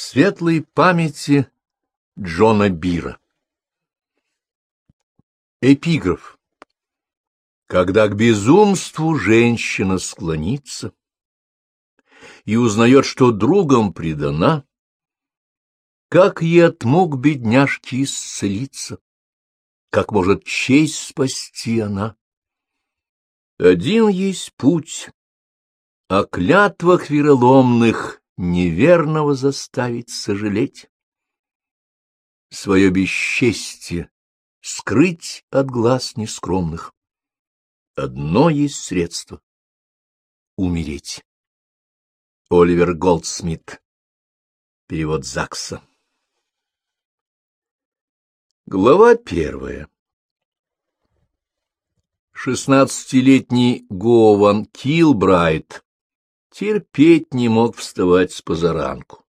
Светлой памяти Джона Бира. Эпиграф. Когда к безумству женщина склонится и узнает, что другом предана, как ей от мук бедняжки исцелиться, как может честь спасти она? Один есть путь, о клятвах вероломных неверного заставить сожалеть. Свое бесчестие скрыть от глаз нескромных. Одно есть средство — умереть. Оливер Голдсмит. Перевод Закса. Глава первая. Шестнадцатилетний Гован Килбрайт терпеть не мог вставать с позаранку.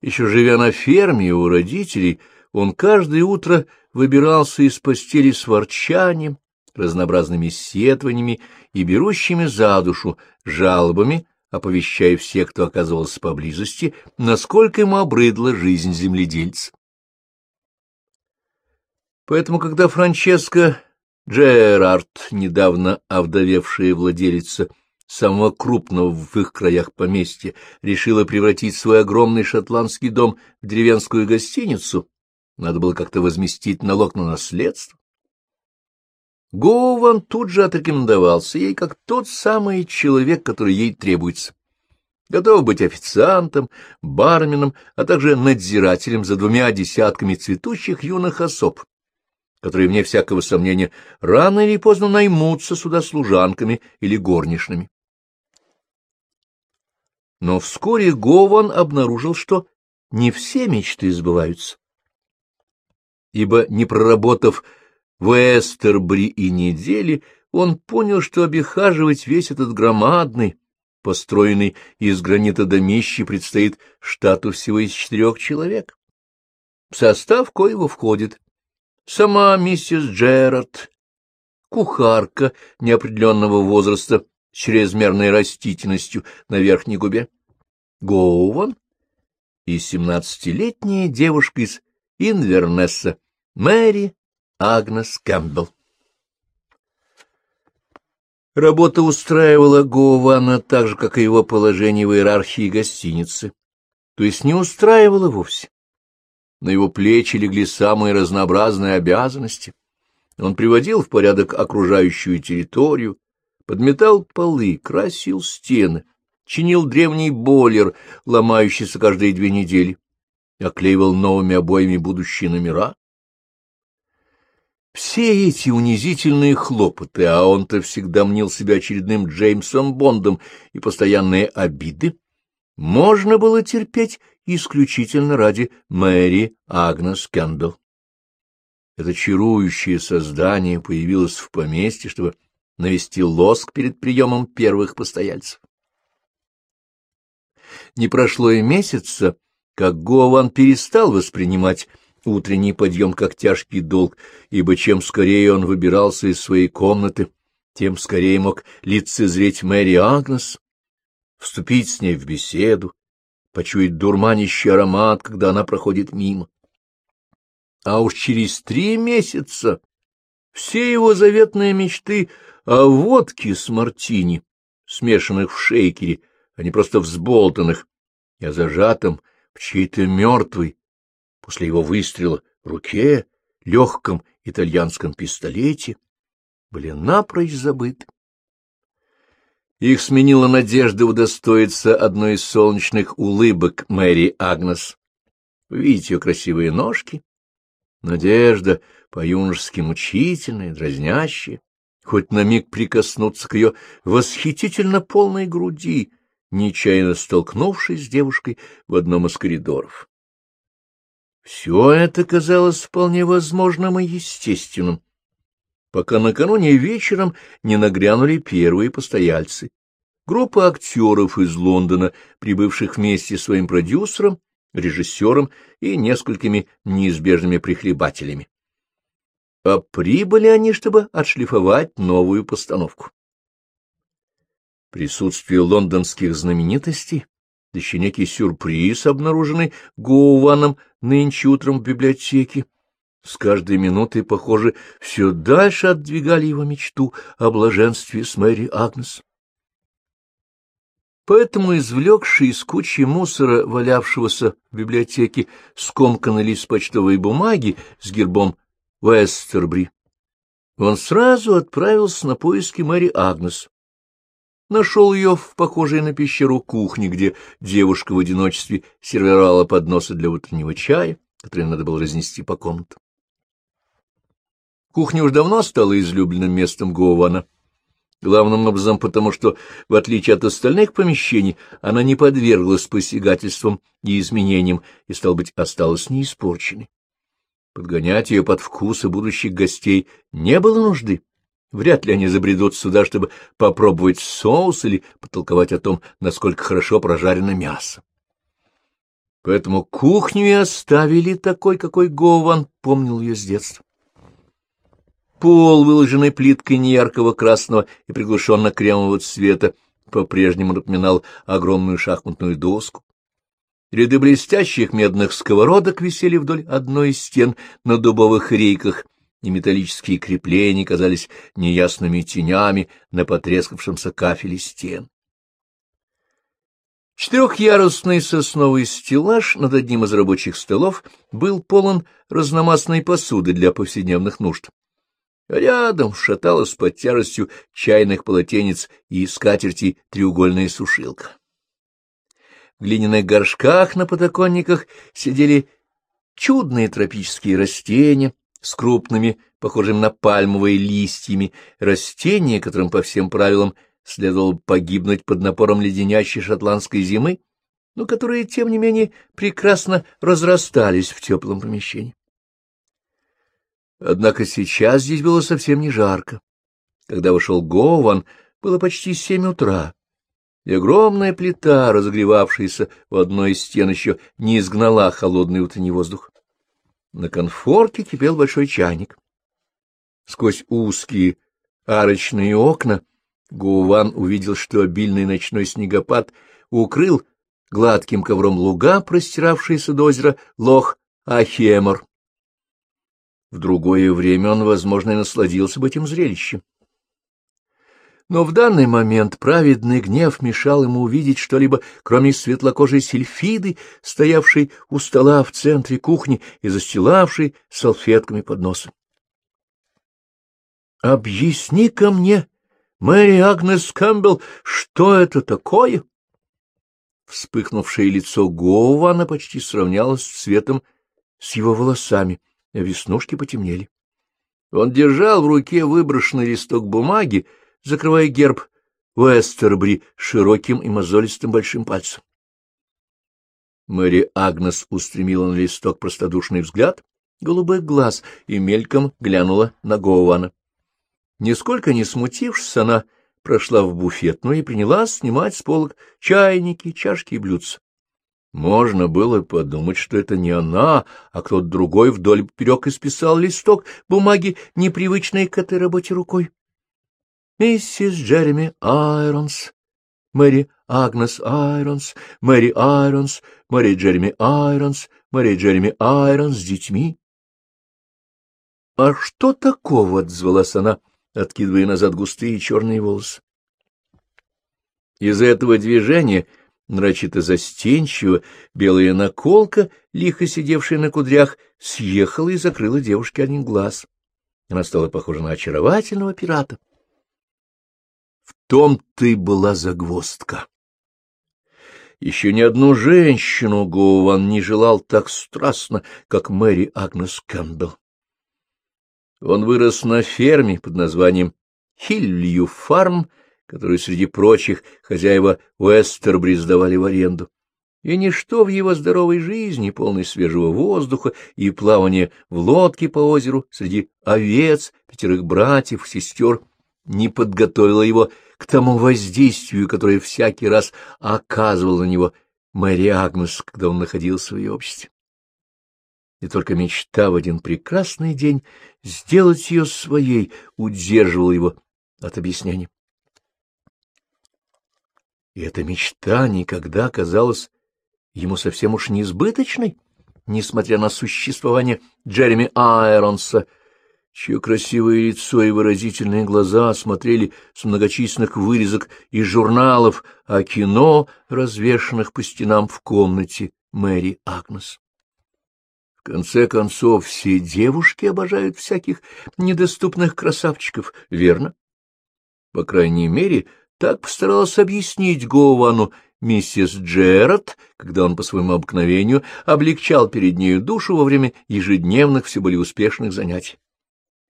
Еще живя на ферме у родителей, он каждое утро выбирался из постели с ворчанием, разнообразными сетваниями и берущими за душу жалобами, оповещая всех, кто оказывался поблизости, насколько ему обрыдла жизнь земледельца. Поэтому, когда Франческа Джерард, недавно овдовевшая владелица самого крупного в их краях поместья, решила превратить свой огромный шотландский дом в деревенскую гостиницу, надо было как-то возместить налог на наследство. Гован тут же отрекомендовался ей как тот самый человек, который ей требуется. Готов быть официантом, барменом, а также надзирателем за двумя десятками цветущих юных особ, которые, вне всякого сомнения, рано или поздно наймутся сюда служанками или горничными. Но вскоре Гован обнаружил, что не все мечты сбываются. Ибо, не проработав в Эстербри и недели, он понял, что обихаживать весь этот громадный, построенный из гранита домище, предстоит штату всего из четырех человек. В состав коего входит сама миссис Джерард, кухарка неопределенного возраста, чрезмерной растительностью на верхней губе, Гоуван и семнадцатилетняя девушка из Инвернесса, Мэри Агнес Кэмпбелл. Работа устраивала Гоувана так же, как и его положение в иерархии гостиницы, то есть не устраивала вовсе. На его плечи легли самые разнообразные обязанности. Он приводил в порядок окружающую территорию, подметал полы, красил стены, чинил древний бойлер, ломающийся каждые две недели, оклеивал новыми обоями будущие номера. Все эти унизительные хлопоты, а он-то всегда мнил себя очередным Джеймсом Бондом и постоянные обиды, можно было терпеть исключительно ради Мэри Агнес Кэмпбелл. Это чарующее создание появилось в поместье, чтобы навести лоск перед приемом первых постояльцев. Не прошло и месяца, как Гован перестал воспринимать утренний подъем как тяжкий долг, ибо чем скорее он выбирался из своей комнаты, тем скорее мог лицезреть Мэри Агнес, вступить с ней в беседу, почуять дурманящий аромат, когда она проходит мимо. А уж через три месяца все его заветные мечты о водке с мартини, смешанных в шейкере, а не просто взболтанных, и о зажатом в чьей-то мертвой, после его выстрела, руке, легком итальянском пистолете, были напрочь забыты. Их сменила надежда удостоиться одной из солнечных улыбок Мэри Агнес. Видите ее красивые ножки? Надежда по-юношески мучительная, дразнящая, хоть на миг прикоснуться к ее восхитительно полной груди, нечаянно столкнувшись с девушкой в одном из коридоров. Все это казалось вполне возможным и естественным, пока накануне вечером не нагрянули первые постояльцы. Группа актеров из Лондона, прибывших вместе с своим продюсером, режиссером и несколькими неизбежными прихлебателями. А прибыли они, чтобы отшлифовать новую постановку. Присутствие лондонских знаменитостей да еще некий сюрприз, обнаруженный Гоуваном нынче утром в библиотеке. С каждой минутой, похоже, все дальше отдвигали его мечту о блаженстве с Мэри Агнес. Поэтому, извлекший из кучи мусора, валявшегося в библиотеке, скомканный лист почтовой бумаги с гербом Вестербри, он сразу отправился на поиски Мэри Агнес. Нашел ее в похожей на пещеру кухне, где девушка в одиночестве сервировала подносы для утреннего чая, который надо было разнести по комнатам. Кухня уж давно стала излюбленным местом Гоувана. Главным образом потому, что, в отличие от остальных помещений, она не подверглась посягательствам и изменениям и, стал быть, осталась неиспорченной. Подгонять ее под вкусы будущих гостей не было нужды. Вряд ли они забредут сюда, чтобы попробовать соус или потолковать о том, насколько хорошо прожарено мясо. Поэтому кухню и оставили такой, какой Гован помнил ее с детства. Пол, выложенный плиткой неяркого красного и приглушенно-кремового цвета, по-прежнему напоминал огромную шахматную доску. Ряды блестящих медных сковородок висели вдоль одной из стен на дубовых рейках, и металлические крепления казались неясными тенями на потрескавшемся кафеле стен. Четырехъярусный сосновый стеллаж над одним из рабочих столов был полон разномастной посуды для повседневных нужд. Рядом шаталась под тяжестью чайных полотенец и скатерти треугольная сушилка. В глиняных горшках на подоконниках сидели чудные тропические растения с крупными, похожими на пальмовые листьями, растения, которым по всем правилам следовало погибнуть под напором леденящей шотландской зимы, но которые, тем не менее, прекрасно разрастались в теплом помещении. Однако сейчас здесь было совсем не жарко. Когда вошел Гован, было почти семь утра, и огромная плита, разогревавшаяся в одной из стен, еще не изгнала холодный утренний воздух. На конфорке кипел большой чайник. Сквозь узкие арочные окна Гуван увидел, что обильный ночной снегопад укрыл гладким ковром луга, простиравшиеся до озера Лох Ахемор. В другое время он, возможно, и насладился бы этим зрелищем. Но в данный момент праведный гнев мешал ему увидеть что-либо, кроме светлокожей сельфиды, стоявшей у стола в центре кухни и застилавшей салфетками под носом. — Объясни-ка мне, Мэри Агнес Кэмпбелл, что это такое? Вспыхнувшее лицо Гоувана почти сравнялось цветом с его волосами а веснушки потемнели. Он держал в руке выброшенный листок бумаги, закрывая герб Уэстербри широким и мозолистым большим пальцем. Мэри Агнес устремила на листок простодушный взгляд голубых глаз и мельком глянула на Гоуана. Нисколько не смутившись, она прошла в буфетную и принялась снимать с полок чайники, чашки и блюдца. Можно было подумать, что это не она, а кто-то другой вдоль поперек исписал листок бумаги, непривычной к этой работе рукой. Миссис Джереми Айронс, Мэри Агнес Айронс, Мэри Айронс, Мэри Джереми Айронс, Мэри Джереми Айронс с детьми. — А что такого? — отзвалась она, откидывая назад густые черные волосы. Из-за этого движения нарочито застенчиво, белая наколка, лихо сидевшая на кудрях, съехала и закрыла девушке один глаз. Она стала похожа на очаровательного пирата. В том-то и была загвоздка. Еще ни одну женщину Гоуван не желал так страстно, как Мэри Агнес Кэмпбелл. Он вырос на ферме под названием Хиллью Фарм которую среди прочих хозяева Уэстербри сдавали в аренду. И ничто в его здоровой жизни, полной свежего воздуха и плавания в лодке по озеру среди овец, пятерых братьев, сестер, не подготовило его к тому воздействию, которое всякий раз оказывал на него Мэри Агнес, когда он находился в ее обществе. И только мечта в один прекрасный день сделать ее своей удерживала его от объяснений. И эта мечта никогда казалась ему совсем уж неизбыточной, несмотря на существование Джереми Айронса, чье красивое лицо и выразительные глаза смотрели с многочисленных вырезок из журналов о кино, развешанных по стенам в комнате Мэри Агнес. В конце концов, все девушки обожают всяких недоступных красавчиков, верно? По крайней мере, так постаралась объяснить Гоувану миссис Джерард, когда он по своему обыкновению облегчал перед нею душу во время ежедневных все более успешных занятий.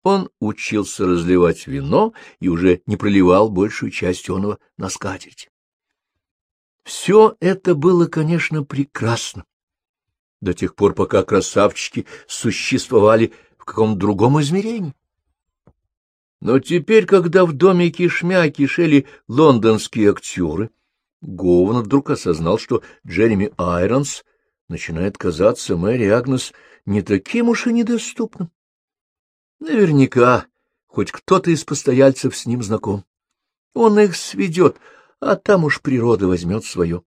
Он учился разливать вино и уже не проливал большую часть оного на скатерть. Все это было, конечно, прекрасно, до тех пор, пока красавчики существовали в каком-то другом измерении. Но теперь, когда в доме кишмя кишели лондонские актеры, Гован вдруг осознал, что Джереми Айронс начинает казаться Мэри Агнес не таким уж и недоступным. Наверняка хоть кто-то из постояльцев с ним знаком. Он их сведет, а там уж природа возьмет свое.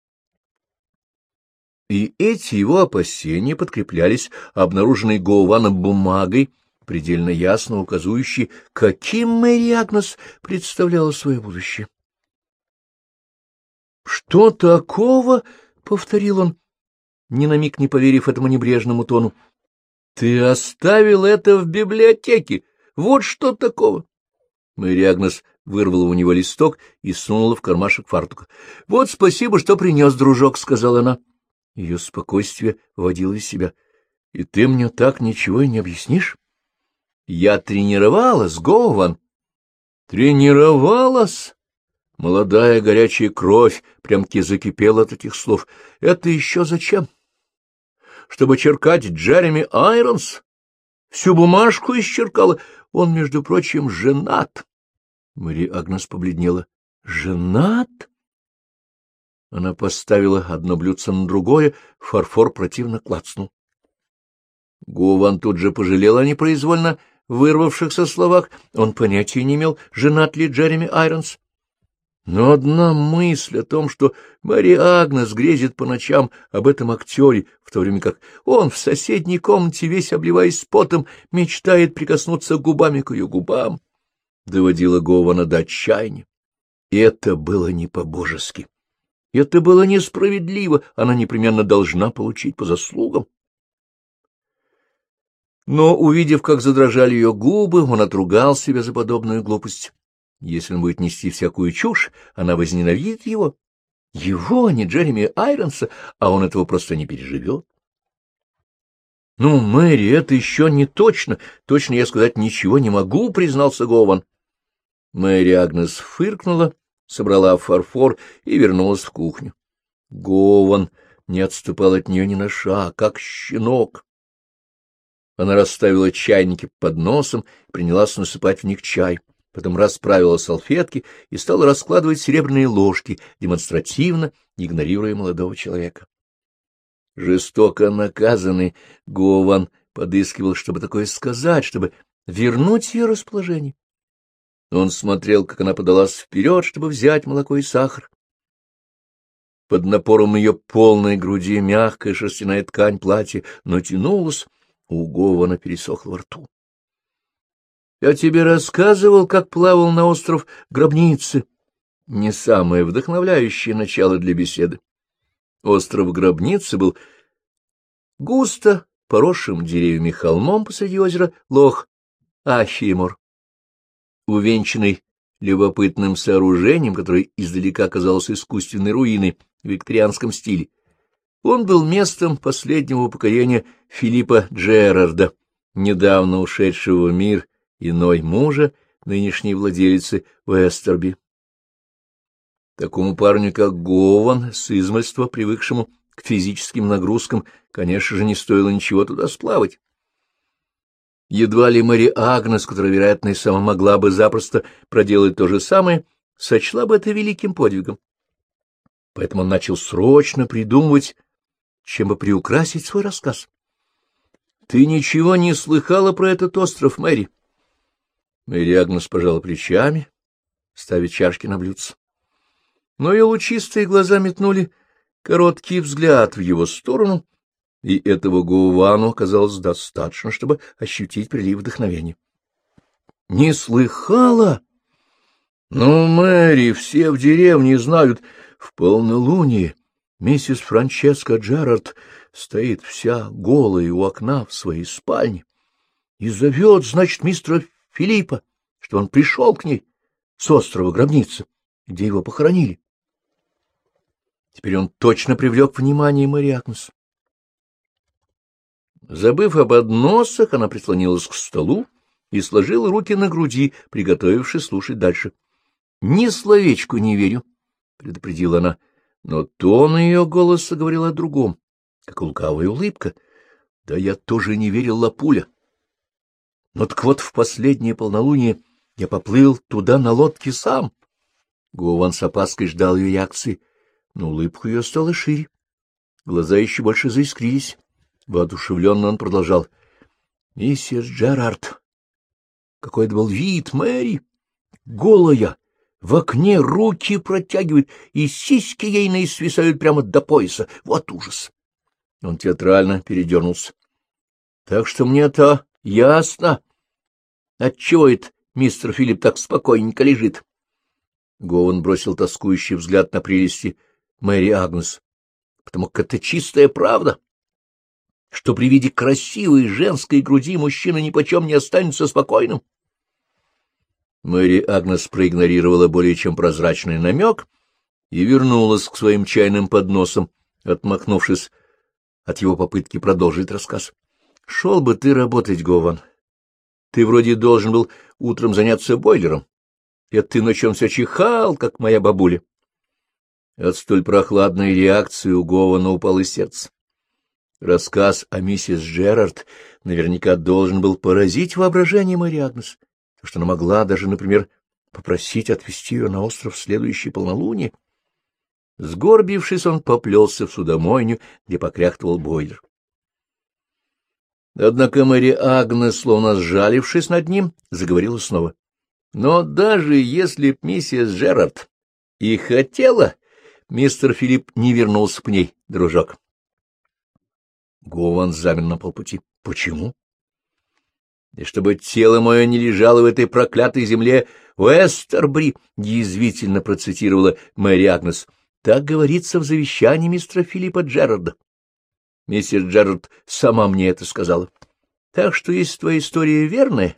И эти его опасения подкреплялись обнаруженной Гоуваном бумагой, предельно ясно указывающей, каким Мэри Агнес представляла свое будущее. — Что такого? — повторил он, ни на миг не поверив этому небрежному тону. Ты оставил это в библиотеке. Вот что такого. Мэри Агнес вырвала у него листок и сунула в кармашек фартука. — Вот спасибо, что принес, дружок, — сказала она. Ее спокойствие вводило из себя. — И ты мне так ничего и не объяснишь? — Я тренировалась, Гован. — Тренировалась? Молодая горячая кровь прям-таки закипела от этих слов. — Это еще зачем? — чтобы черкать Джереми Айронс. Всю бумажку исчеркала. Он, между прочим, женат. Мэри Агнес побледнела. Женат? Она поставила одно блюдце на другое, фарфор противно клацнул. Гуван тут же пожалел о непроизвольно вырвавшихся словах. Он понятия не имел, женат ли Джереми Айронс. Но одна мысль о том, что Мария Агнес грезит по ночам об этом актере, в то время как он в соседней комнате, весь обливаясь потом, мечтает прикоснуться губами к ее губам, доводила Гована до отчаяния. Это было не по-божески. Это было несправедливо, она непременно должна получить по заслугам. Но, увидев, как задрожали ее губы, он отругал себя за подобную глупость. Если он будет нести всякую чушь, она возненавидит его. Его, а не Джереми Айронса, а он этого просто не переживет. — Ну, Мэри, это еще не точно. Точно я сказать ничего не могу, — признался Гован. Мэри Агнес фыркнула, собрала фарфор и вернулась в кухню. Гован не отступал от нее ни на шаг, как щенок. Она расставила чайники под носом и принялась насыпать в них чай потом расправила салфетки и стала раскладывать серебряные ложки, демонстративно игнорируя молодого человека. Жестоко наказанный Гован подыскивал, чтобы такое сказать, чтобы вернуть ее расположение. Он смотрел, как она подалась вперед, чтобы взять молоко и сахар. Под напором ее полной груди мягкая шерстяная ткань платья натянулась, у Гована пересохла во рту. Я тебе рассказывал, как плавал на остров Гробницы. Не самое вдохновляющее начало для беседы. Остров Гробницы был густо поросшим деревьями холмом посреди озера Лох Ахимор, увенчанный любопытным сооружением, которое издалека казалось искусственной руиной в викторианском стиле. Он был местом последнего покорения Филиппа Джерарда, недавно ушедшего в мир иной мужа, нынешней владелицы Вестерби. Такому парню, как Гован, с измольства привыкшему к физическим нагрузкам, конечно же, не стоило ничего туда сплавать. Едва ли Мэри Агнес, которая, вероятно, и сама могла бы запросто проделать то же самое, сочла бы это великим подвигом. Поэтому он начал срочно придумывать, чем бы приукрасить свой рассказ. — Ты ничего не слыхала про этот остров, Мэри? Мэри Агнес пожала плечами, ставя чашки на блюдце. но ее лучистые глаза метнули короткий взгляд в его сторону, и этого Гуану казалось достаточно, чтобы ощутить прилив вдохновения. — Не слыхала? — Ну, Мэри, все в деревне знают. В полнолуние миссис Франческа Джерард стоит вся голая у окна в своей спальне и зовет, значит, мистера Филиппа, что он пришел к ней с острова гробницы, где его похоронили. Теперь он точно привлек внимание Мэри Агнес. Забыв об односах, она прислонилась к столу и сложила руки на груди, приготовившись слушать дальше. — Ни словечку не верю, — предупредила она, но тон ее голоса говорил о другом, как лукавая улыбка. — Да я тоже не верил Лапуля. Но так вот в последнее полнолуние я поплыл туда на лодке сам. Гован с опаской ждал ее реакции но улыбка ее стала шире. Глаза еще больше заискрились. Воодушевленно он продолжал. — Миссис Джерард, какой это был вид, Мэри! Голая! В окне руки протягивает, и сиськи ейные свисают прямо до пояса. Вот ужас! Он театрально передернулся. — Так что мне-то ясно. Отчего это мистер Филипп так спокойненько лежит? Гован бросил тоскующий взгляд на прелести Мэри Агнес, потому как это чистая правда, что при виде красивой женской груди мужчина нипочем не останется спокойным. Мэри Агнес проигнорировала более чем прозрачный намек и вернулась к своим чайным подносам, отмахнувшись от его попытки продолжить рассказ. — Шел бы ты работать, Гован. Ты вроде должен был утром заняться бойлером. Это ты ночью все чихал, как моя бабуля. От столь прохладной реакции у Гована упало сердце. Рассказ о миссис Джерард наверняка должен был поразить воображение Мэри Агнес, что она могла даже, например, попросить отвезти ее на остров в следующее полнолуние. Сгорбившись, он поплелся в судомойню, где покряхтывал бойлер. Однако Мэри Агнес, словно сжалившись над ним, заговорила снова. — Но даже если б миссис Джерард и хотела Мистер Филипп не вернулся к ней, дружок. Гован замер на полпути. — Почему? — И чтобы тело мое не лежало в этой проклятой земле Уэстербри, — язвительно процитировала Мэри Агнес. — Так говорится в завещании мистера Филиппа Джерарда. Миссис Джерард сама мне это сказала. Так что, если твоя история верная,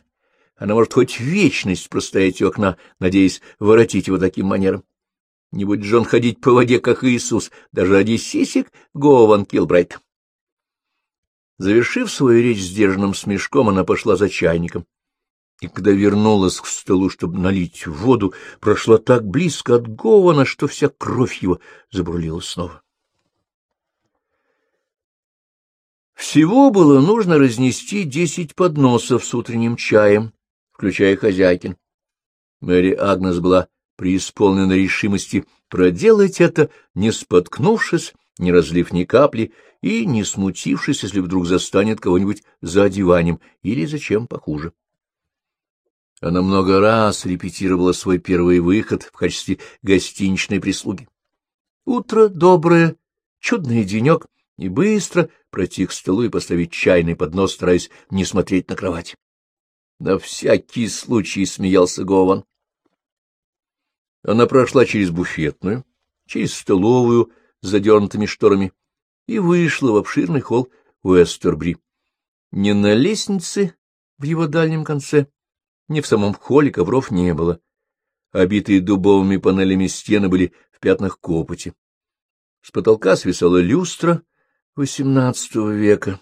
она может хоть вечность простоять у окна, надеясь воротить его таким манером. Не будет Джон ходить по воде, как Иисус, даже ради сисек Гован Килбрайт. Завершив свою речь сдержанным смешком, она пошла за чайником. И когда вернулась к столу, чтобы налить воду, прошла так близко от Гована, что вся кровь его забурлила снова. Всего было нужно разнести десять подносов с утренним чаем, включая хозяйкин. Мэри Агнес была преисполнена решимости проделать это, не споткнувшись, не разлив ни капли и не смутившись, если вдруг застанет кого-нибудь за одеванием или зачем похуже. Она много раз репетировала свой первый выход в качестве гостиничной прислуги. Утро доброе, чудный денек, и быстро пройти к столу и поставить чайный поднос, стараясь не смотреть на кровать. На всякий случай смеялся Гован. Она прошла через буфетную, через столовую с задернутыми шторами и вышла в обширный холл Уэстербри. Не на лестнице в его дальнем конце, ни в самом холле ковров не было. Обитые дубовыми панелями стены были в пятнах копоти. С потолка свисала люстра XVIII века.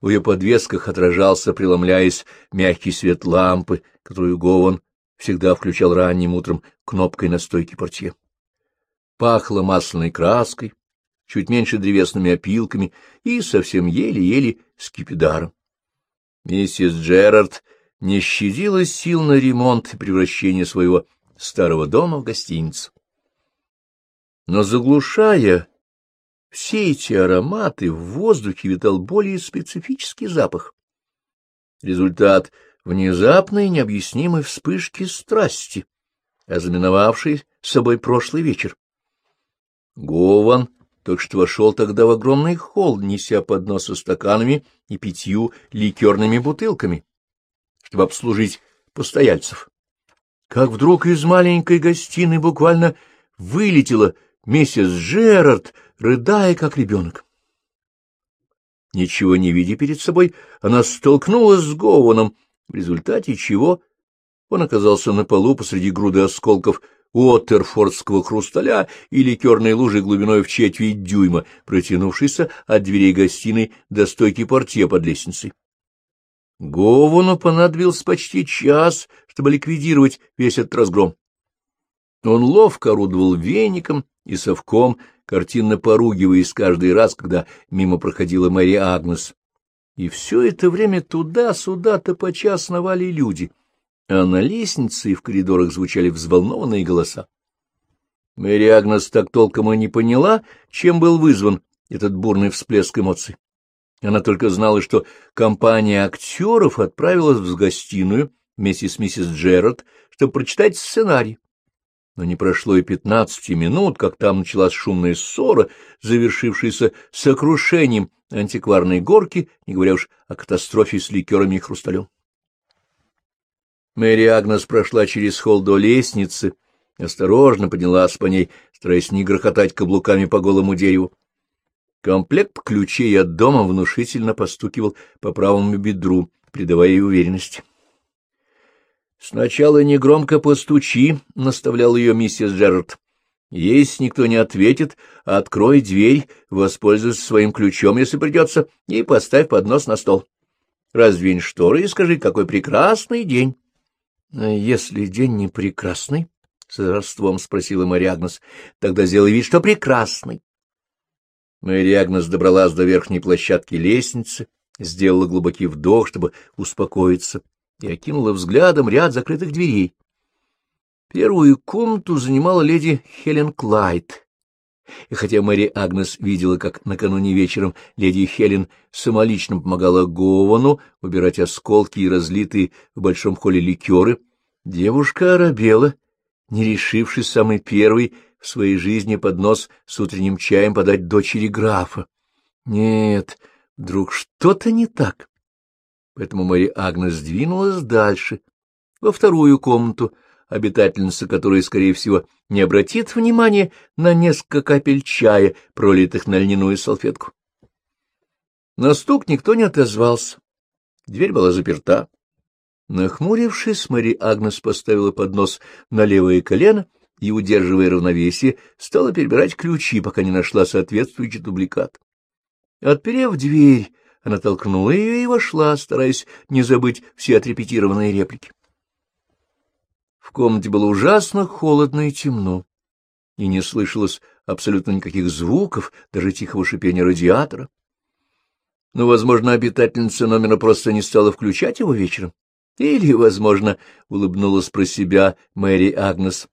В ее подвесках отражался, преломляясь, мягкий свет лампы, которую Гован всегда включал ранним утром кнопкой на стойке портье. Пахло масляной краской, чуть меньше древесными опилками и совсем еле-еле скипидаром. Миссис Джерард не щадила сил на ремонт и превращение своего старого дома в гостиницу. Но заглушая все эти ароматы, в воздухе витал более специфический запах. Результат внезапной необъяснимой вспышки страсти, ознаменовавшей собой прошлый вечер. Гован только что вошел тогда в огромный холл, неся поднос со стаканами и пятью ликерными бутылками, чтобы обслужить постояльцев. Как вдруг из маленькой гостиной буквально вылетела миссис Джерард, рыдая, как ребенок. Ничего не видя перед собой, она столкнулась с Гованом, в результате чего он оказался на полу посреди груды осколков уоттерфордского хрусталя и ликерной лужи глубиной в четверть дюйма, протянувшейся от дверей гостиной до стойки портье под лестницей. Говану понадобился почти час, чтобы ликвидировать весь этот разгром. Он ловко орудовал веником и совком, картинно поругиваясь каждый раз, когда мимо проходила Мэри Агнес. И все это время туда-сюда топоча сновали люди, а на лестнице и в коридорах звучали взволнованные голоса. Мэри Агнес так толком и не поняла, чем был вызван этот бурный всплеск эмоций. Она только знала, что компания актеров отправилась в гостиную вместе с миссис Джерард, чтобы прочитать сценарий. Но не прошло и пятнадцати минут, как там началась шумная ссора, завершившаяся сокрушением антикварной горки, не говоря уж о катастрофе с ликерами и хрусталем. Мэри Агнес прошла через холл до лестницы, осторожно поднялась по ней, стараясь не грохотать каблуками по голому дереву. Комплект ключей от дома внушительно постукивал по правому бедру, придавая ей уверенности. «Сначала негромко постучи», — наставлял ее миссис Джерард. «Если никто не ответит, открой дверь, воспользуйся своим ключом, если придется, и поставь поднос на стол. Раздвинь шторы и скажи, какой прекрасный день». «А если день не прекрасный?» — с озорством спросила Марья Агнес. — Тогда сделай вид, что прекрасный. Мэри Агнес добралась до верхней площадки лестницы, сделала глубокий вдох, чтобы успокоиться, и окинула взглядом ряд закрытых дверей. Первую комнату занимала леди Хелен Клайд. И хотя Мэри Агнес видела, как накануне вечером леди Хелен самолично помогала Говану убирать осколки и разлитые в большом холле ликеры, девушка оробела, не решившись самый первый в своей жизни поднос с утренним чаем подать дочери графа. Нет, вдруг что-то не так. Поэтому Мэри Агнес двинулась дальше, во вторую комнату, обитательница которой, скорее всего, не обратит внимания на несколько капель чая, пролитых на льняную салфетку. На стук никто не отозвался. Дверь была заперта. Нахмурившись, Мэри Агнес поставила поднос на левое колено и, удерживая равновесие, стала перебирать ключи, пока не нашла соответствующий дубликат. Отперев дверь, она толкнула ее и вошла, стараясь не забыть все отрепетированные реплики. В комнате было ужасно холодно и темно, и не слышалось абсолютно никаких звуков, даже тихого шипения радиатора. Но, возможно, обитательница номера просто не стала включать его вечером. Или, возможно, улыбнулась про себя Мэри Агнес.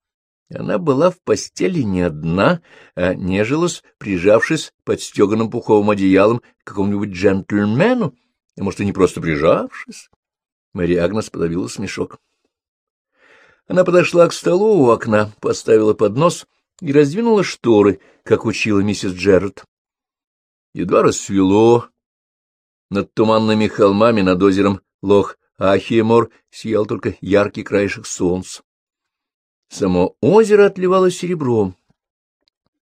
Она была в постели не одна, а нежилась, прижавшись под стеганым пуховым одеялом к какому-нибудь джентльмену, а может, и не просто прижавшись. Мэри Агнес подавила смешок. Она подошла к столу у окна, поставила поднос и раздвинула шторы, как учила миссис Джерард. Едва рассвело. Над туманными холмами над озером Лох Ахиемор сиял только яркий краешек солнца. Само озеро отливало серебром,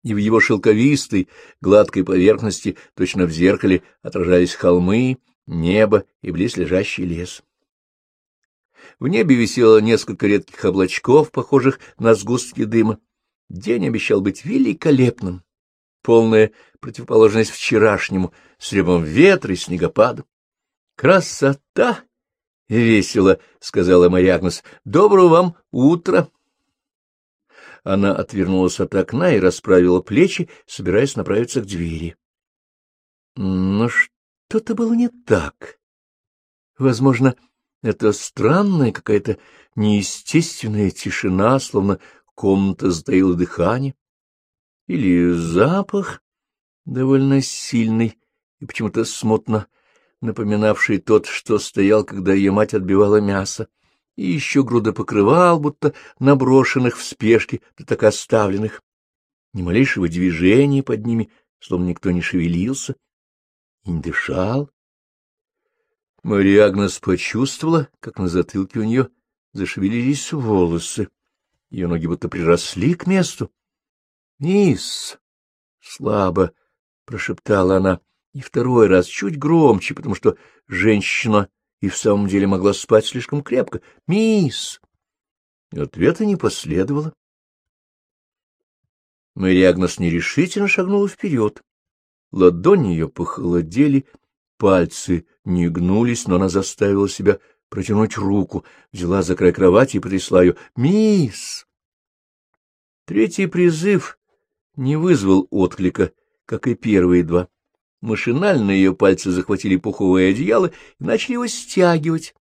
и в его шелковистой, гладкой поверхности, точно в зеркале, отражались холмы, небо и близлежащий лес. В небе висело несколько редких облачков, похожих на сгустки дыма. День обещал быть великолепным, полная противоположность вчерашнему, с ревом ветра и снегопадом. «Красота!» — Весело, — сказала Марья Доброго вам утра! Она отвернулась от окна и расправила плечи, собираясь направиться к двери. Но что-то было не так. Возможно, это странная какая-то неестественная тишина, словно комната сдаила дыхание. Или запах довольно сильный и почему-то смутно напоминавший тот, что стоял, когда ее мать отбивала мясо. И еще груда покрывал, будто наброшенных в спешке, да так оставленных. Ни малейшего движения под ними, словно никто не шевелился и не дышал. Мария Агнес почувствовала, как на затылке у нее зашевелились волосы. Ее ноги будто приросли к месту. — Мисс! — слабо прошептала она, и второй раз чуть громче, потому что женщина и в самом деле могла спать слишком крепко. — Мисс! Ответа не последовало. Мэри Агнес нерешительно шагнула вперед. Ладони ее похолодели, пальцы не гнулись, но она заставила себя протянуть руку, взяла за край кровати и потрясла ее. «Мисс!» Третий призыв не вызвал отклика, как и первые два. Машинально ее пальцы захватили пуховое одеяло и начали его стягивать.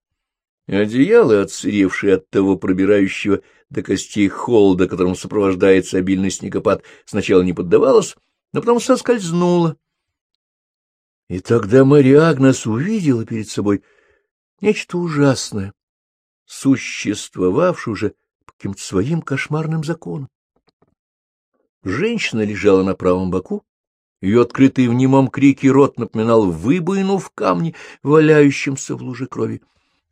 Одеяло, отсыревшее от того пробирающего до костей холода, которым сопровождается обильный снегопад, сначала не поддавалось, но потом соскользнуло. И тогда Мария Агнес увидела перед собой нечто ужасное, существовавшее уже по каким-то своим кошмарным законам. Женщина лежала на правом боку, ее открытый в немом крике рот напоминал выбоину в камне, валяющемся в луже крови.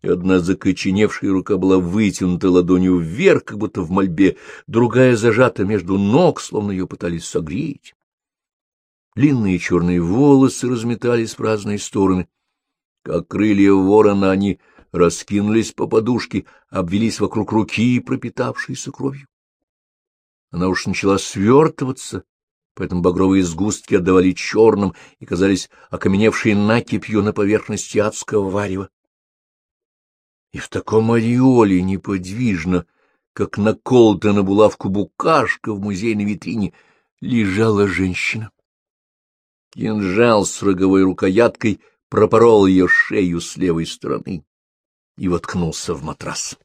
Одна закоченевшая рука была вытянута ладонью вверх, как будто в мольбе, другая зажата между ног, словно ее пытались согреть. Длинные черные волосы разметались в разные стороны. Как крылья ворона они раскинулись по подушке, обвелись вокруг руки, пропитавшейся кровью. Она уж начала свертываться, поэтому багровые сгустки отдавали черным и казались окаменевшей накипью на поверхности адского варева. И в таком ореоле неподвижно, как наколотая на булавку букашка в музейной витрине, лежала женщина. Кинжал с роговой рукояткой пропорол ее шею с левой стороны и воткнулся в матрас.